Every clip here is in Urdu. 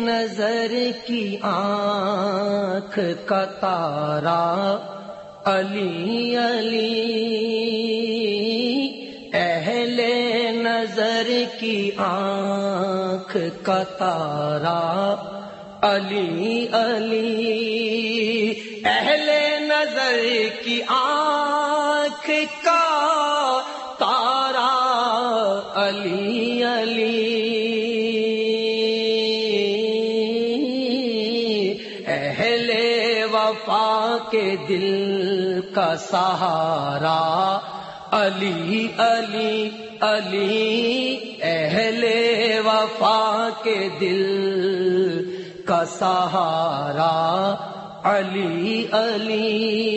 نظر کی آنکھ کا تارا، علی علی۔ اہل نظر کی آنکھ کا تارا، علی علی۔ اہل نظر کی آنکھ کا تارا، علی علی۔ وفا کے دل کا سہارا۔ علی علی علی، اہل وفا کے دل کا سہارا۔ علی علی۔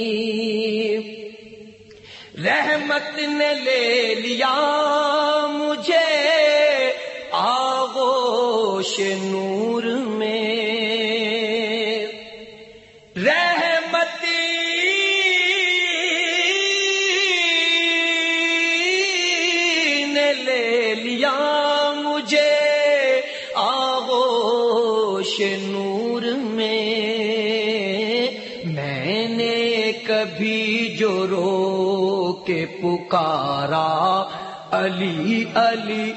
رحمت نے لے لیا مجھے آغوش نور میں لے لیا مجھے آغوش نور میں۔ میں نے کبھی جو رو کے پکارا، علی علی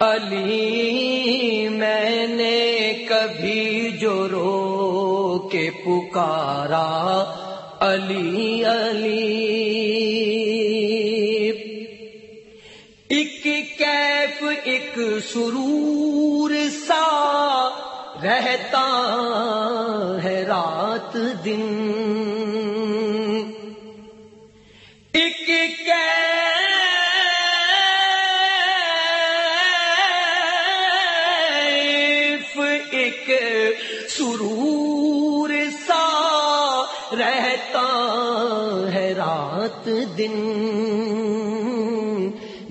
علی۔ میں نے کبھی جو رو کے پکارا، علی علی۔ ایک کیف، ایک سرور سا رہتا ہے رات دن۔ ایک کیف، ایک سرور سا رہتا ہے رات دن۔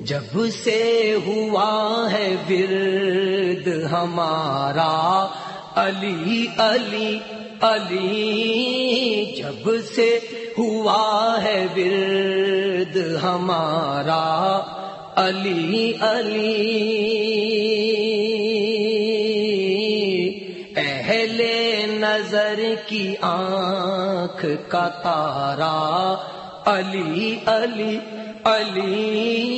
جب سے ہوا ہے ورد ہمارا، علی علی علی، جب سے ہوا ہے ورد ہمارا، علی علی۔ اہل نظر کی آنکھ کا تارا، علی علی علی۔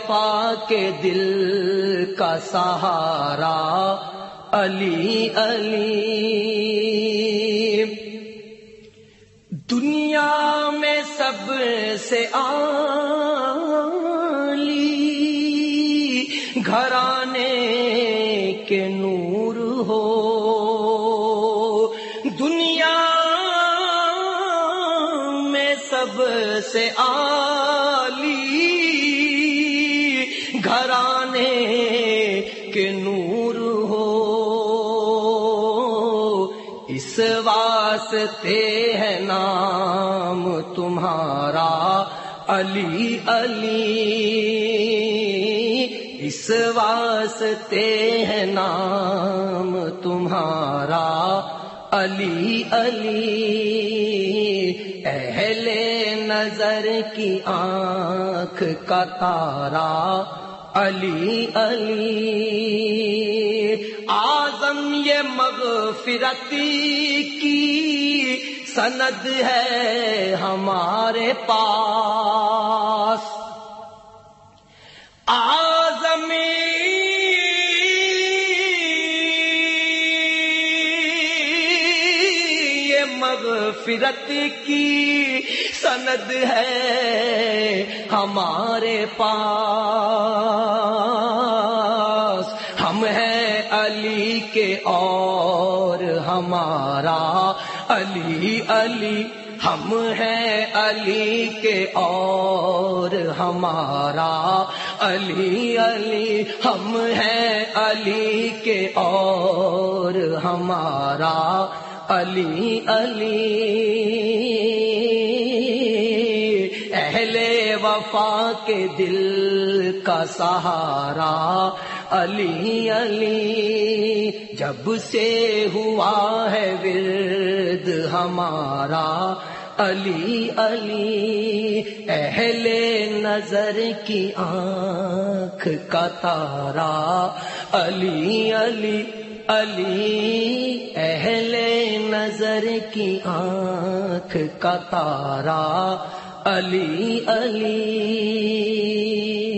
وفا کے دل کا سہارا، علی علی۔ دنیا میں سب سے عالی، گھرانے کے نور ہو۔ دنیا میں سب سے عالی گھرانے کے نور ہو۔ اس واسطے ہے نام تمہارا علی علی۔ اس واسطے ہے نام تمہارا علی علی۔ اہل نظر کی آنکھ کا تارا علی علی۔ آزم یہ مغفرتی کی سند ہے ہمارے پاس۔ آ مغفرت کی سند ہے ہمارے پاس۔ ہم ہیں علی کے اور ہمارا علی علی۔ ہم ہیں علی کے اور ہمارا علی علی۔ ہم ہیں علی کے اور ہمارا علی علی۔ اہل وفا کے دل کا سہارا۔ علی علی، جب سے ہوا ہے ورد ہمارا۔ علی علی، اہل نظر کی آنکھ کا تارا۔ علی علی علی اہل نظر کی آنکھ کا تارا علی علی